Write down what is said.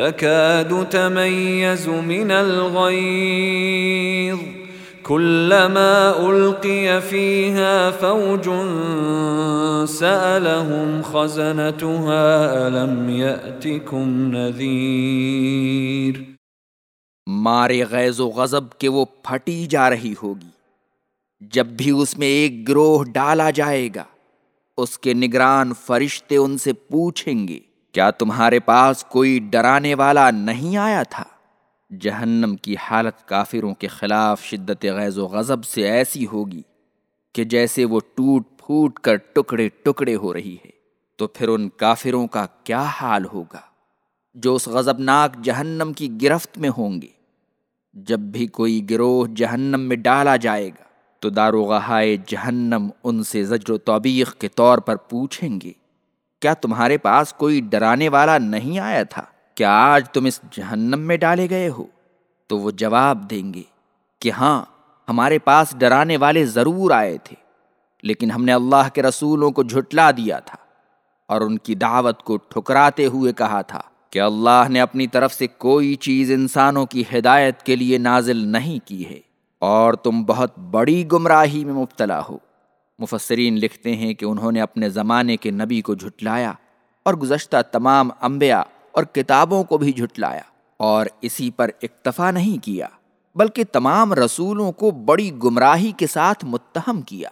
تكاد تميز من الغيظ. كلما ألقي فيها فوج سألهم خزنتها، ألم يأتكم نذير؟ مارے غیظ و غضب کے وہ پھٹی جا رہی ہوگی۔ جب بھی اس میں ایک گروہ ڈالا جائے گا، اس کے نگران فرشتے ان سے پوچھیں گے۔ کیا تمہارے پاس کوئی ڈرانے والا نہیں آیا تھا؟ جہنم کی حالت کافروں کے خلاف شدت غیظ و غضب سے ایسی ہوگی کہ جیسے وہ ٹوٹ پھوٹ کر ٹکڑے ٹکڑے ہو رہی ہے، تو پھر ان کافروں کا کیا حال ہوگا؟ جو اس غضبناک جہنم کی گرفت میں ہوں گے۔ جب بھی کوئی گروہ جہنم میں ڈالا جائے گا، تو داروغہائے جہنم ان سے زجر و توبیخ کے طور پر پوچھیں گے۔ کیا تمہارے پاس کوئی ڈرانے والا نہیں آیا تھا؟ کیا آج تم اس جہنم میں ڈالے گئے ہو؟ تو وہ جواب دیں گے کہ ہاں ہمارے پاس ڈرانے والے ضرور آئے تھے، لیکن ہم نے اللہ کے رسولوں کو جھٹلا دیا تھا اور ان کی دعوت کو ٹھکراتے ہوئے کہا تھا کہ اللہ نے اپنی طرف سے کوئی چیز انسانوں کی ہدایت کے لیے نازل نہیں کی ہے اور تم بہت بڑی گمراہی میں مبتلا ہو۔ مفسرین لکھتے ہیں کہ انہوں نے اپنے زمانے کے نبی کو جھٹلایا اور گزشتہ تمام انبیاء اور کتابوں کو بھی جھٹلایا اور اسی پر اکتفا نہیں کیا، بلکہ تمام رسولوں کو بڑی گمراہی کے ساتھ متہم کیا۔